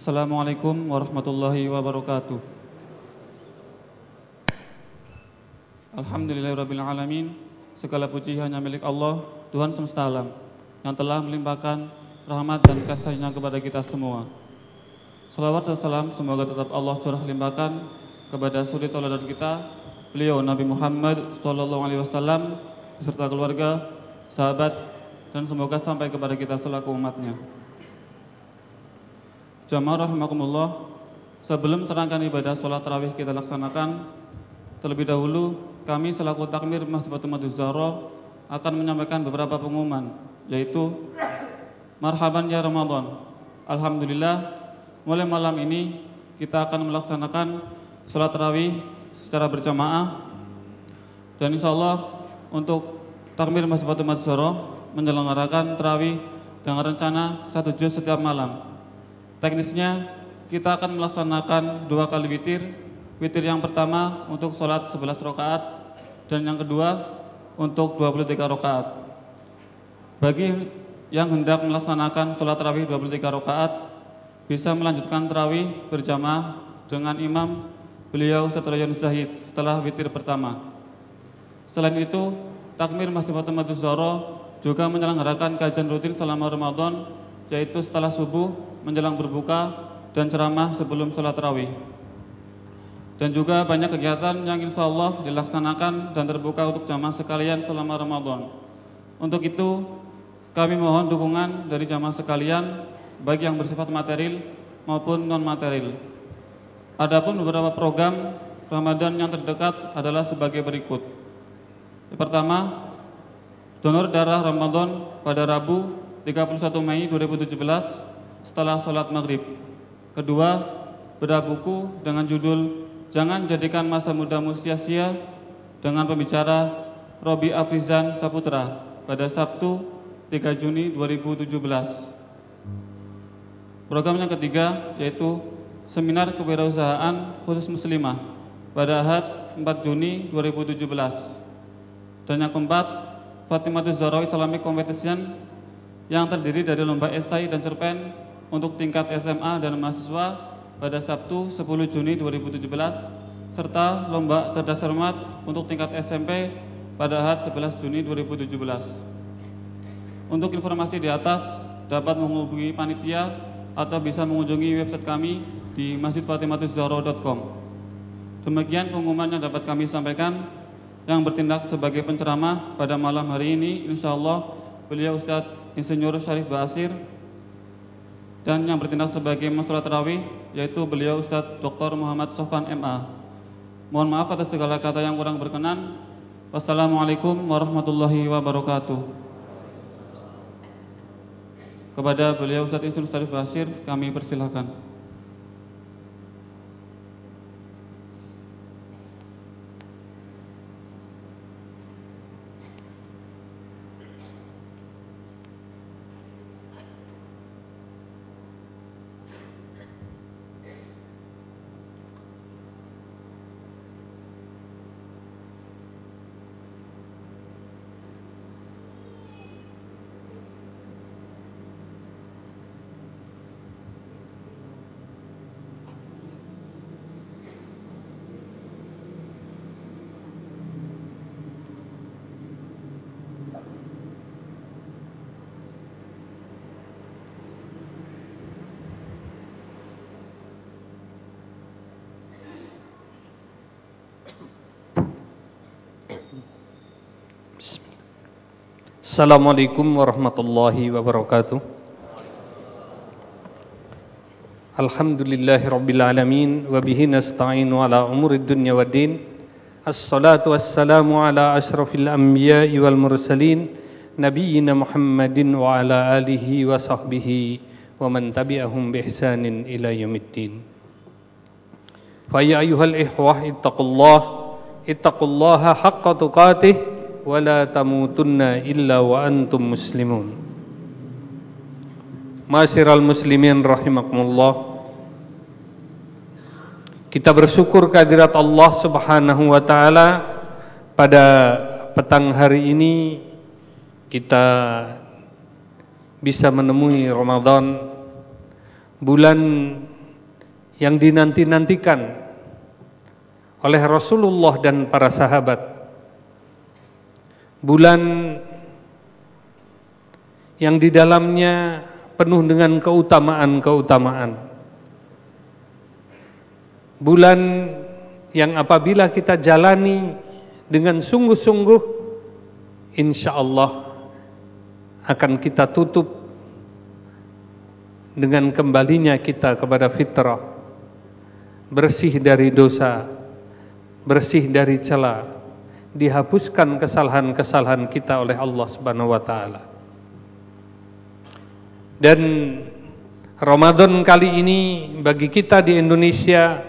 Assalamualaikum warahmatullahi wabarakatuh. Alhamdulillahirrabbilalamin Segala puji hanya milik Allah Tuhan semesta alam Yang telah melimpahkan rahmat dan kasihnya kepada kita semua. Salawat dan salam semoga tetap Allah curah limpahkan Kepada suri tauladan kita Beliau Nabi Muhammad SAW Beserta keluarga, sahabat Dan semoga sampai kepada kita selaku umatnya Jamaah rahimakumullah Sebelum serangkaian ibadah sholat tarawih kita laksanakan Terlebih dahulu kami selaku takmir Masjid Fatimah Zahra akan menyampaikan beberapa pengumuman yaitu Marhaban ya Ramadan. Alhamdulillah mulai malam ini kita akan melaksanakan sholat tarawih secara berjamaah dan insya Allah untuk takmir Masjid Fatimah Zahra menyelenggarakan tarawih dengan rencana satu juz setiap malam. Teknisnya kita akan melaksanakan dua kali witir Witir yang pertama untuk sholat 11 rakaat dan yang kedua untuk 23 rakaat. Bagi yang hendak melaksanakan sholat tarawih 23 rakaat bisa melanjutkan tarawih berjamaah dengan imam beliau setelah Zahid setelah witir pertama. Selain itu, takmir Masjid Fatimah Zahra juga menyelenggarakan kajian rutin selama Ramadan yaitu setelah subuh menjelang berbuka dan ceramah sebelum sholat tarawih dan juga banyak kegiatan yang insya Allah dilaksanakan dan terbuka untuk jamaah sekalian selama Ramadan. Untuk itu, kami mohon dukungan dari jamaah sekalian, baik yang bersifat material maupun non-material. Adapun beberapa program Ramadan yang terdekat adalah sebagai berikut. Pertama, donor darah Ramadan pada Rabu 31 Mei 2017 setelah sholat maghrib. Kedua, bedah buku dengan judul Jangan jadikan masa mudamu sia-sia dengan pembicara Robi Afrizan Saputra pada Sabtu 3 Juni 2017. Program yang ketiga yaitu Seminar Kewirausahaan Khusus Muslimah pada Ahad 4 Juni 2017. Dan yang keempat, Fatimatul Zahra Islamic Competition yang terdiri dari lomba esai dan cerpen untuk tingkat SMA dan mahasiswa pada Sabtu 10 Juni 2017 serta lomba cerdas cermat untuk tingkat SMP pada Ahad 11 Juni 2017. Untuk informasi di atas dapat menghubungi panitia atau bisa mengunjungi website kami di masjidfatimatuzzahra.com. Demikian pengumuman yang dapat kami sampaikan yang bertindak sebagai penceramah pada malam hari ini insya Allah beliau Ustadz Insinyur Syarif Basir dan yang bertindak sebagai masalah terawih yaitu beliau Ustadz Dr. Muhammad Sofan MA. Mohon maaf atas segala kata yang kurang berkenan. Wassalamualaikum warahmatullahi wabarakatuh. Kepada beliau Ustadz Insul Starif Basir kami persilahkan. Assalamualaikum warahmatullahi wabarakatuh. Alhamdulillahi rabbil alamin Wabihi nasta'inu ala umuri dunya wa din. Assalatu wassalamu ala ashrafil anbiya'i wal mursalin Nabiyyina Muhammadin wa ala alihi wa sahbihi Wa man tabi'ahum bi ihsanin ila yamiddin Faya ayuhal ihwah ittaqullah Ittaqullaha haqqa tuqatih wala tamutunna illa wa antum muslimun Masyiral muslimin rahimakumullah Kita bersyukur kehadirat Allah Subhanahu wa taala pada petang hari ini kita bisa menemui Ramadan bulan yang dinanti-nantikan oleh Rasulullah dan para sahabat. Bulan yang di dalamnya penuh dengan keutamaan-keutamaan. Bulan yang apabila kita jalani dengan sungguh-sungguh, insya Allah akan kita tutup dengan kembalinya kita kepada fitrah bersih dari dosa, bersih dari celah, dihapuskan kesalahan-kesalahan kita oleh Allah Subhanahu wa taala. Dan Ramadan kali ini bagi kita di Indonesia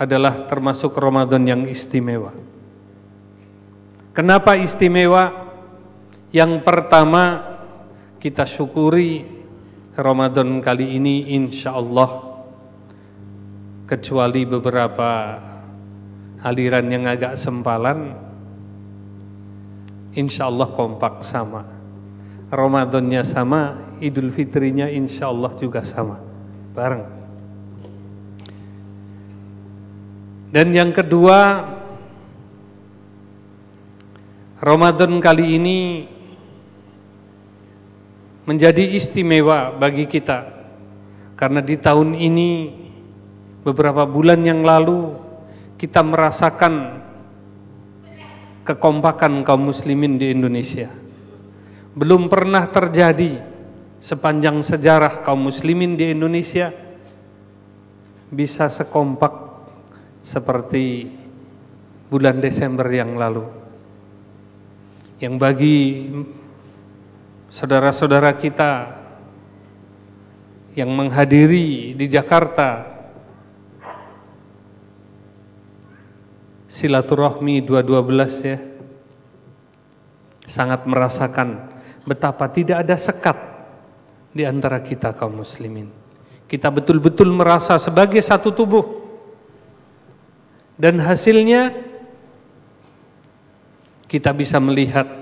adalah termasuk Ramadan yang istimewa. Kenapa istimewa? Yang pertama kita syukuri Ramadan kali ini insya Allah kecuali beberapa aliran yang agak sempalan insya Allah kompak sama. Ramadannya sama Idul Fitrinya insya Allah juga sama. Bareng. Dan yang kedua Ramadan kali ini menjadi istimewa bagi kita. Karena di tahun ini Beberapa bulan yang lalu kita merasakan kekompakan kaum muslimin di Indonesia. Belum pernah terjadi sepanjang sejarah kaum muslimin di Indonesia bisa sekompak seperti bulan Desember yang lalu. Yang bagi saudara-saudara kita yang menghadiri di Jakarta silaturahmi 212 ya sangat merasakan betapa tidak ada sekat di antara kita kaum muslimin. Kita betul-betul merasa sebagai satu tubuh. Dan hasilnya kita bisa melihat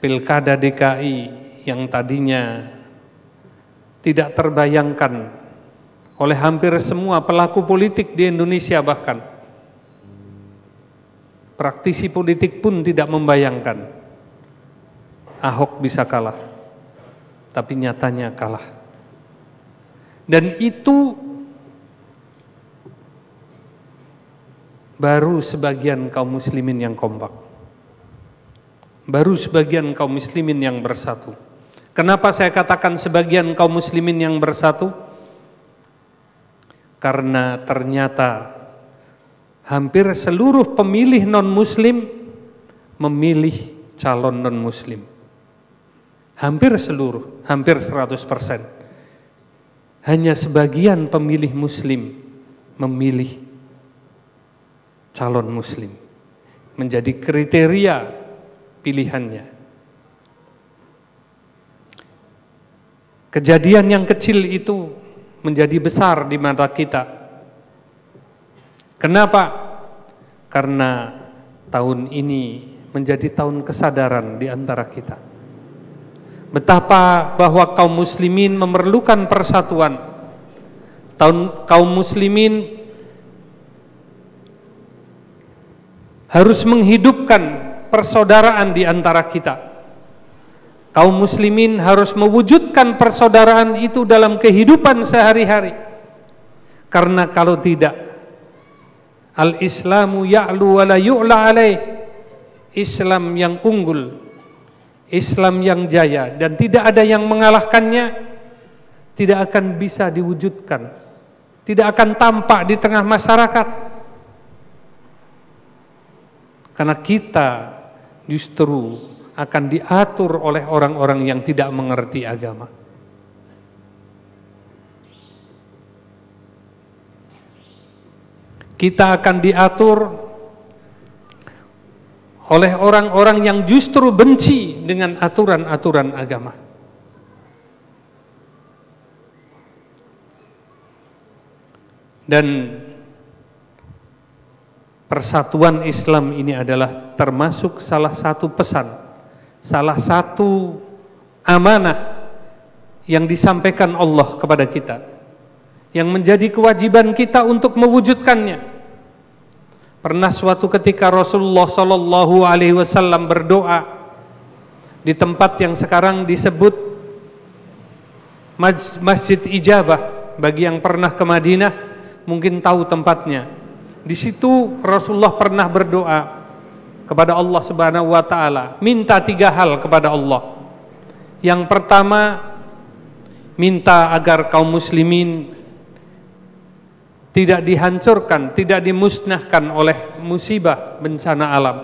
Pilkada DKI yang tadinya tidak terbayangkan oleh hampir semua pelaku politik di Indonesia bahkan. Praktisi politik pun tidak membayangkan Ahok bisa kalah. Tapi nyatanya kalah. Dan itu baru sebagian kaum muslimin yang kompak. Baru sebagian kaum muslimin yang bersatu. Kenapa saya katakan sebagian kaum muslimin yang bersatu? Karena ternyata hampir seluruh pemilih non-muslim memilih calon non-muslim. Hampir seluruh, hampir 100%. Hanya sebagian pemilih muslim memilih calon muslim. Menjadi kriteria pilihannya. Kejadian yang kecil itu menjadi besar di mata kita. Kenapa? Karena tahun ini menjadi tahun kesadaran di antara kita. Betapa bahwa kaum muslimin memerlukan persatuan. Tahun kaum muslimin harus menghidupkan persaudaraan di antara kita kaum muslimin harus mewujudkan persaudaraan itu dalam kehidupan sehari-hari. Karena kalau tidak al-islamu ya'lu wa la yu'la alaih. Islam yang unggul, Islam yang jaya dan tidak ada yang mengalahkannya tidak akan bisa diwujudkan. Tidak akan tampak di tengah masyarakat. Karena kita justru akan diatur oleh orang-orang yang tidak mengerti agama. Kita akan diatur oleh orang-orang yang justru benci dengan aturan-aturan agama. Dan persatuan Islam ini adalah termasuk salah satu pesan salah satu amanah yang disampaikan Allah kepada kita yang menjadi kewajiban kita untuk mewujudkannya. Pernah suatu ketika Rasulullah Shallallahu Alaihi Wasallam berdoa di tempat yang sekarang disebut Masjid Ijabah. Bagi yang pernah ke Madinah mungkin tahu tempatnya. Di situ Rasulullah pernah berdoa kepada Allah Subhanahu wa taala, minta tiga hal kepada Allah. Yang pertama, minta agar kaum muslimin tidak dihancurkan, tidak dimusnahkan oleh musibah bencana alam.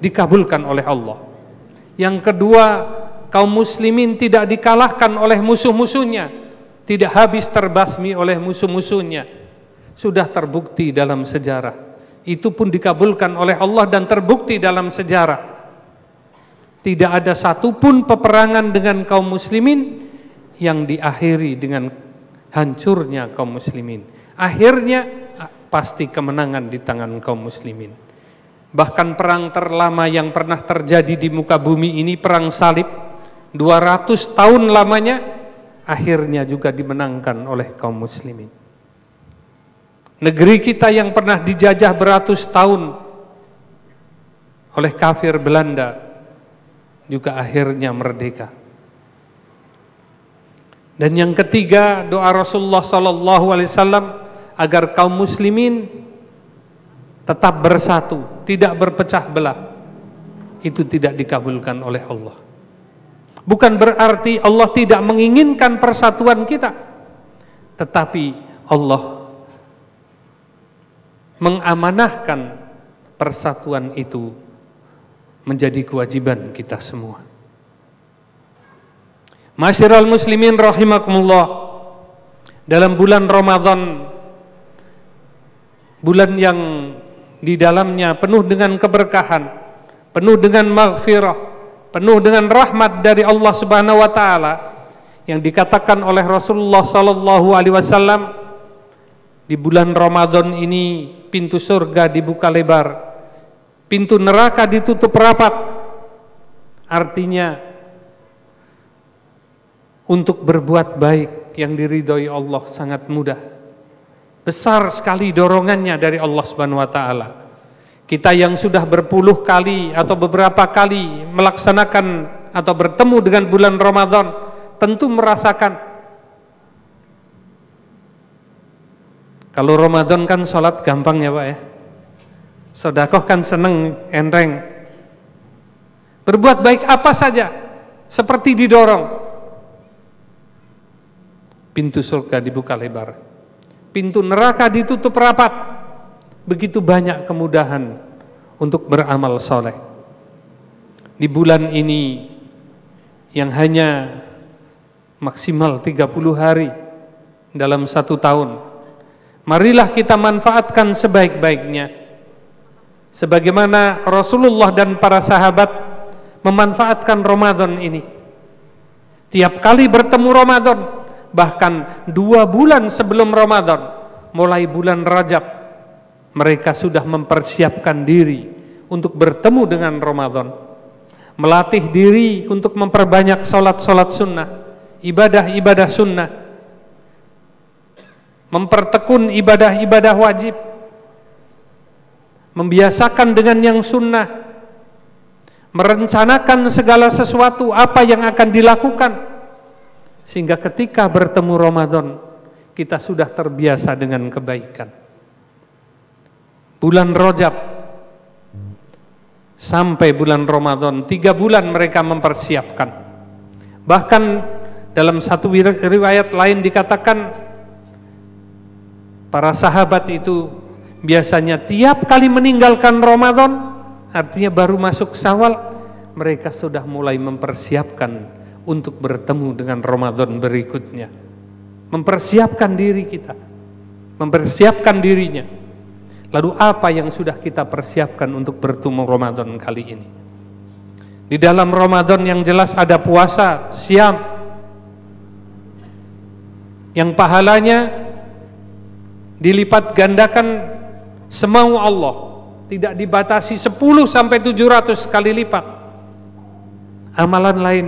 Dikabulkan oleh Allah. Yang kedua, kaum muslimin tidak dikalahkan oleh musuh-musuhnya, tidak habis terbasmi oleh musuh-musuhnya. Sudah terbukti dalam sejarah. Itu pun dikabulkan oleh Allah dan terbukti dalam sejarah. Tidak ada satupun peperangan dengan kaum muslimin yang diakhiri dengan hancurnya kaum muslimin. Akhirnya pasti kemenangan di tangan kaum muslimin. Bahkan perang terlama yang pernah terjadi di muka bumi ini perang salib 200 tahun lamanya akhirnya juga dimenangkan oleh kaum muslimin. Negeri kita yang pernah dijajah beratus tahun oleh kafir Belanda juga akhirnya merdeka. Dan yang ketiga doa Rasulullah sallallahu alaihi wasallam agar kaum muslimin tetap bersatu, tidak berpecah belah. Itu tidak dikabulkan oleh Allah. Bukan berarti Allah tidak menginginkan persatuan kita. Tetapi Allah mengamanahkan persatuan itu menjadi kewajiban kita semua. Masyiral muslimin rahimakumullah. Dalam bulan Ramadan bulan yang di dalamnya penuh dengan keberkahan, penuh dengan maghfirah, penuh dengan rahmat dari Allah Subhanahu wa taala yang dikatakan oleh Rasulullah sallallahu alaihi wasallam di bulan Ramadan ini pintu surga dibuka lebar, pintu neraka ditutup rapat. Artinya untuk berbuat baik yang diridhoi Allah sangat mudah. Besar sekali dorongannya dari Allah Subhanahu wa taala. Kita yang sudah berpuluh kali atau beberapa kali melaksanakan atau bertemu dengan bulan Ramadan tentu merasakan kalau Ramadan kan sholat gampang ya Pak ya. Sodakoh kan seneng, enteng. Berbuat baik apa saja seperti didorong pintu surga dibuka lebar. Pintu neraka ditutup rapat. Begitu banyak kemudahan untuk beramal soleh. Di bulan ini yang hanya maksimal 30 hari dalam satu tahun. Marilah kita manfaatkan sebaik-baiknya. Sebagaimana Rasulullah dan para sahabat memanfaatkan Ramadan ini. Tiap kali bertemu Ramadan, bahkan dua bulan sebelum Ramadan mulai bulan Rajab mereka sudah mempersiapkan diri untuk bertemu dengan Ramadan melatih diri untuk memperbanyak solat-solat sunnah ibadah-ibadah sunnah mempertekun ibadah-ibadah wajib membiasakan dengan yang sunnah merencanakan segala sesuatu apa yang akan dilakukan sehingga ketika bertemu Ramadan kita sudah terbiasa dengan kebaikan. Bulan Rojab sampai bulan Ramadan tiga bulan mereka mempersiapkan. Bahkan dalam satu riwayat lain dikatakan para sahabat itu biasanya tiap kali meninggalkan Ramadan artinya baru masuk Syawal mereka sudah mulai mempersiapkan untuk bertemu dengan Ramadan berikutnya. Mempersiapkan diri kita, mempersiapkan dirinya. Lalu apa yang sudah kita persiapkan untuk bertemu Ramadan kali ini? Di dalam Ramadan yang jelas ada puasa, siam, yang pahalanya dilipat gandakan semau Allah, tidak dibatasi 10 sampai 700 kali lipat. Amalan lain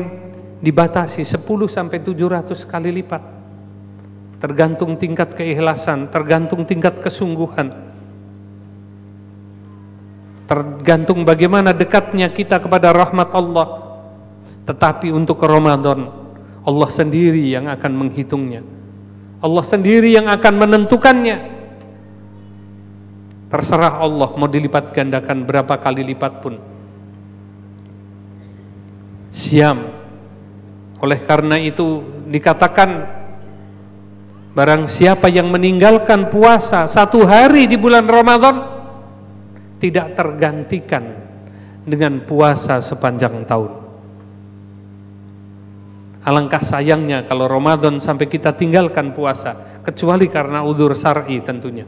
dibatasi 10 sampai 700 kali lipat. Tergantung tingkat keikhlasan, tergantung tingkat kesungguhan. Tergantung bagaimana dekatnya kita kepada rahmat Allah. Tetapi untuk Ramadan, Allah sendiri yang akan menghitungnya. Allah sendiri yang akan menentukannya. Terserah Allah mau dilipat gandakan berapa kali lipat pun. Siam oleh karena itu dikatakan barang siapa yang meninggalkan puasa satu hari di bulan Ramadan tidak tergantikan dengan puasa sepanjang tahun. Alangkah sayangnya kalau Ramadan sampai kita tinggalkan puasa kecuali karena udur syar'i tentunya.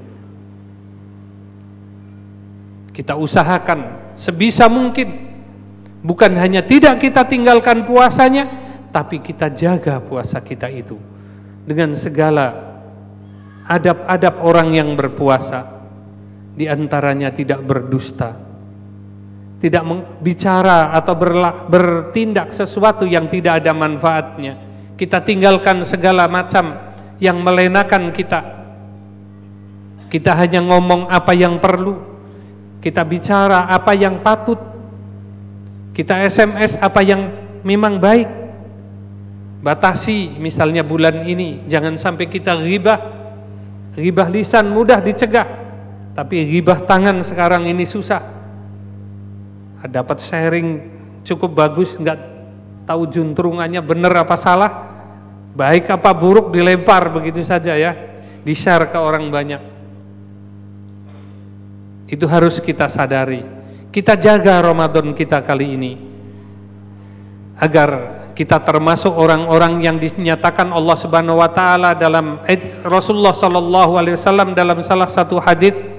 Kita usahakan sebisa mungkin bukan hanya tidak kita tinggalkan puasanya tapi kita jaga puasa kita itu dengan segala adab-adab orang yang berpuasa di antaranya tidak berdusta tidak bicara atau bertindak sesuatu yang tidak ada manfaatnya. Kita tinggalkan segala macam yang melenakan kita. Kita hanya ngomong apa yang perlu. Kita bicara apa yang patut. Kita SMS apa yang memang baik. Batasi misalnya bulan ini jangan sampai kita ribah ribah lisan mudah dicegah. Tapi ribah tangan sekarang ini susah dapat sharing cukup bagus nggak tahu juntrungannya benar apa salah. Baik apa buruk dilempar begitu saja ya. Di share ke orang banyak. Itu harus kita sadari. Kita jaga Ramadan kita kali ini. Agar kita termasuk orang-orang yang dinyatakan Allah Subhanahu wa taala dalam Rasulullah sallallahu alaihi wasallam dalam salah satu hadis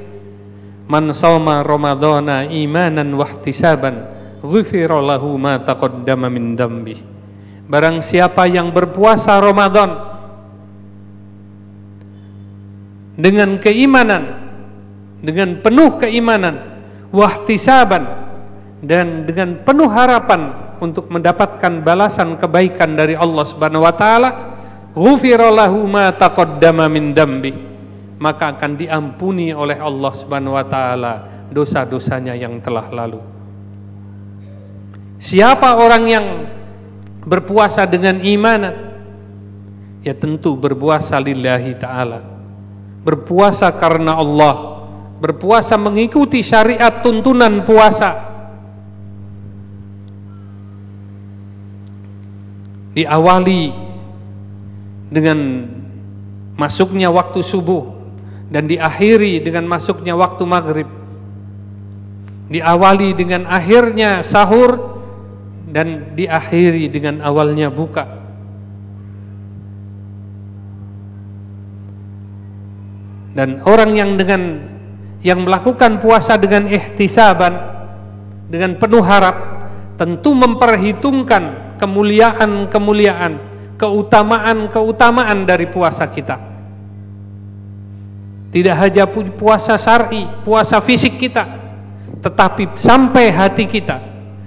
Man sauma ramadhana imanan wa ihtisaban ghufira ma taqaddama min dambi Barang siapa yang berpuasa Ramadan dengan keimanan dengan penuh keimanan wahtisaban dan dengan penuh harapan untuk mendapatkan balasan kebaikan dari Allah Subhanahu wa taala, ma taqaddama min dambi. Maka akan diampuni oleh Allah Subhanahu wa taala dosa-dosanya yang telah lalu. Siapa orang yang berpuasa dengan iman? Ya tentu berpuasa lillahi taala. Berpuasa karena Allah. Berpuasa mengikuti syariat tuntunan puasa diawali dengan masuknya waktu subuh dan diakhiri dengan masuknya waktu maghrib diawali dengan akhirnya sahur dan diakhiri dengan awalnya buka dan orang yang dengan yang melakukan puasa dengan ihtisaban dengan penuh harap tentu memperhitungkan kemuliaan-kemuliaan, keutamaan-keutamaan dari puasa kita. Tidak hanya puasa syar'i, puasa fisik kita, tetapi sampai hati kita,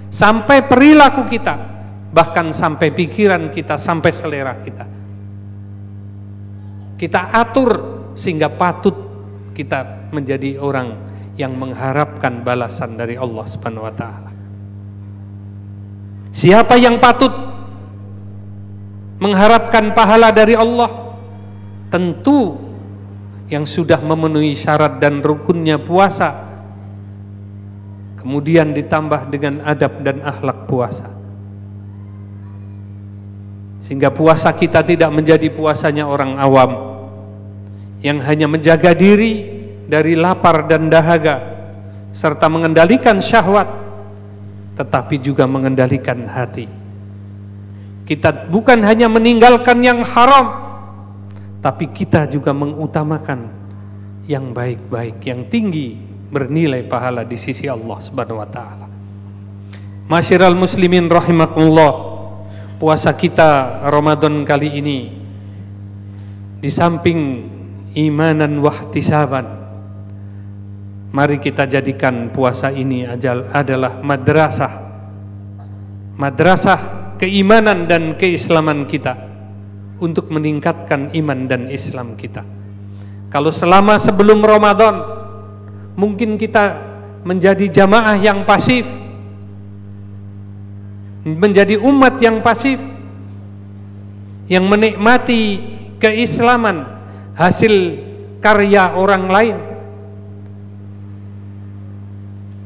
sampai perilaku kita, bahkan sampai pikiran kita, sampai selera kita. Kita atur sehingga patut kita menjadi orang yang mengharapkan balasan dari Allah Subhanahu wa taala. Siapa yang patut mengharapkan pahala dari Allah? Tentu yang sudah memenuhi syarat dan rukunnya puasa. Kemudian ditambah dengan adab dan akhlak puasa. Sehingga puasa kita tidak menjadi puasanya orang awam yang hanya menjaga diri dari lapar dan dahaga serta mengendalikan syahwat tetapi juga mengendalikan hati. Kita bukan hanya meninggalkan yang haram, tapi kita juga mengutamakan yang baik-baik, yang tinggi bernilai pahala di sisi Allah Subhanahu wa taala. Masyiral muslimin rahimakumullah. Puasa kita Ramadan kali ini di samping imanan wahtisaban Mari kita jadikan puasa ini adalah madrasah Madrasah keimanan dan keislaman kita untuk meningkatkan iman dan Islam kita. Kalau selama sebelum Ramadan mungkin kita menjadi jamaah yang pasif, menjadi umat yang pasif, yang menikmati keislaman hasil karya orang lain,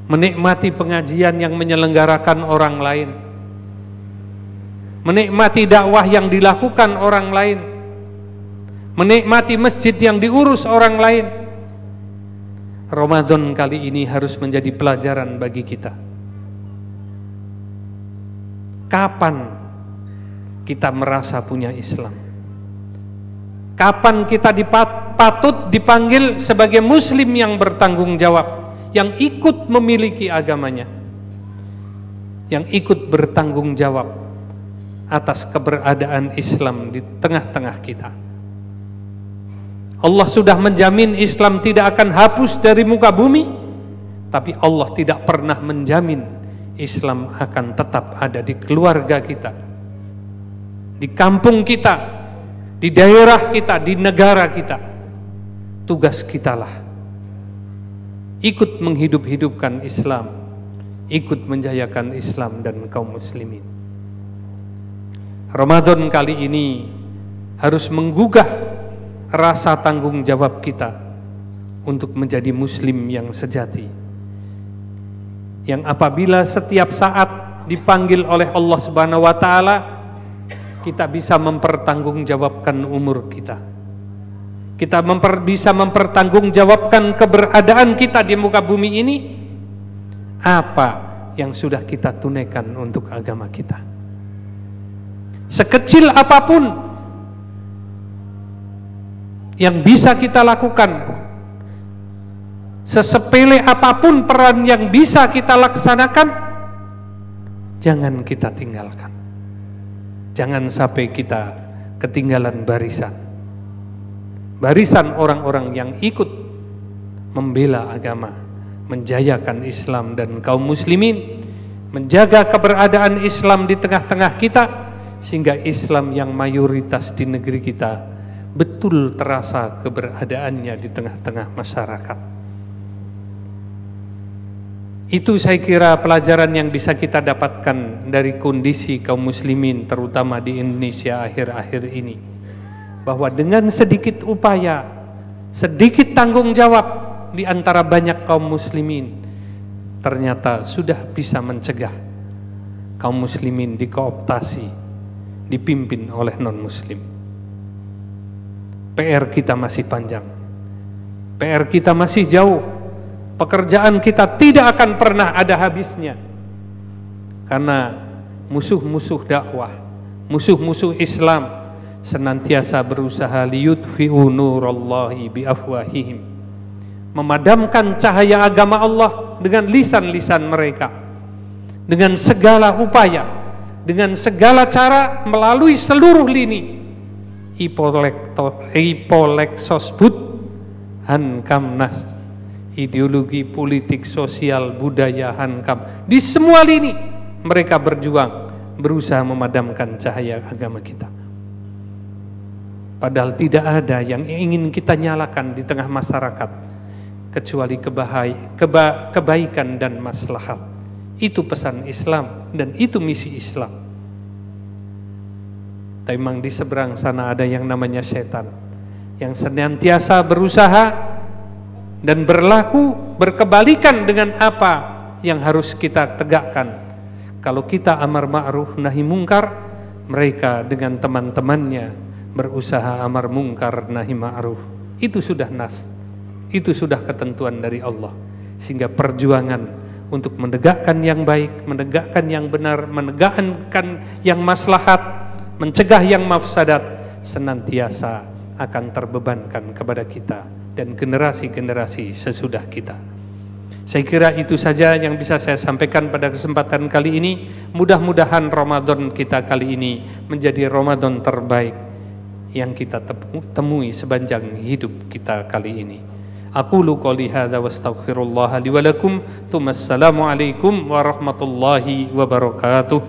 menikmati pengajian yang menyelenggarakan orang lain menikmati dakwah yang dilakukan orang lain, menikmati masjid yang diurus orang lain. Ramadan kali ini harus menjadi pelajaran bagi kita. Kapan kita merasa punya Islam? Kapan kita patut dipanggil sebagai muslim yang bertanggung jawab, yang ikut memiliki agamanya, yang ikut bertanggung jawab atas keberadaan Islam di tengah-tengah kita. Allah sudah menjamin Islam tidak akan hapus dari muka bumi, tapi Allah tidak pernah menjamin Islam akan tetap ada di keluarga kita, di kampung kita, di daerah kita, di negara kita. Tugas kitalah ikut menghidup-hidupkan Islam, ikut menjayakan Islam dan kaum muslimin. Ramadan kali ini harus menggugah rasa tanggung jawab kita untuk menjadi muslim yang sejati. Yang apabila setiap saat dipanggil oleh Allah Subhanahu wa taala kita bisa mempertanggungjawabkan umur kita. Kita memper, bisa mempertanggungjawabkan keberadaan kita di muka bumi ini apa yang sudah kita tunaikan untuk agama kita sekecil apa pun yang bisa kita lakukan sesepele apa pun peran yang bisa kita laksanakan jangan kita tinggalkan. Jangan sampai kita ketinggalan barisan. Barisan orang-orang yang ikut membela agama menjayakan Islam dan kaum muslimin menjaga keberadaan Islam di tengah-tengah kita sehingga Islam yang mayoritas di negeri kita betul terasa keberadaannya di tengah-tengah masyarakat. Itu saya kira pelajaran yang bisa kita dapatkan dari kondisi kaum muslimin terutama di Indonesia akhir-akhir ini. Bahwa dengan sedikit upaya, sedikit tanggung jawab di antara banyak kaum muslimin ternyata sudah bisa mencegah kaum muslimin dikooptasi dipimpin oleh non-muslim. PR kita masih panjang. PR kita masih jauh. Pekerjaan kita tidak akan pernah ada habisnya. Karena musuh-musuh dakwah, musuh-musuh Islam senantiasa berusaha liyutfi'u nurallahi biafwahihim. Memadamkan cahaya agama Allah dengan lisan-lisan mereka. Dengan segala upaya dengan segala cara melalui seluruh lini. Ipolexosbud Hankamnas. Ideologi politik sosial budaya Hankam. Di semua lini mereka berjuang berusaha memadamkan cahaya agama kita. Padahal tidak ada yang ingin kita nyalakan di tengah masyarakat kecuali kebaikan dan maslahat. Itu pesan Islam dan itu misi Islam. Tapi memang di seberang sana ada yang namanya setan yang senantiasa berusaha dan berlaku berkebalikan dengan apa yang harus kita tegakkan. Kalau kita amar ma'ruf nahi mungkar, mereka dengan teman-temannya berusaha amar mungkar nahi ma'ruf. Itu sudah nas. Itu sudah ketentuan dari Allah. Sehingga perjuangan untuk menegakkan yang baik, menegakkan yang benar, menegakkan yang maslahat, mencegah yang mafsadat, senantiasa akan terbebankan kepada kita dan generasi-generasi sesudah kita. Saya kira itu saja yang bisa saya sampaikan pada kesempatan kali ini. Mudah-mudahan Ramadan kita kali ini menjadi Ramadan terbaik yang kita temui sepanjang hidup kita kali ini. أقول قولي هذا واستغفر الله لي ولكم ثم السلام عليكم ورحمة الله وبركاته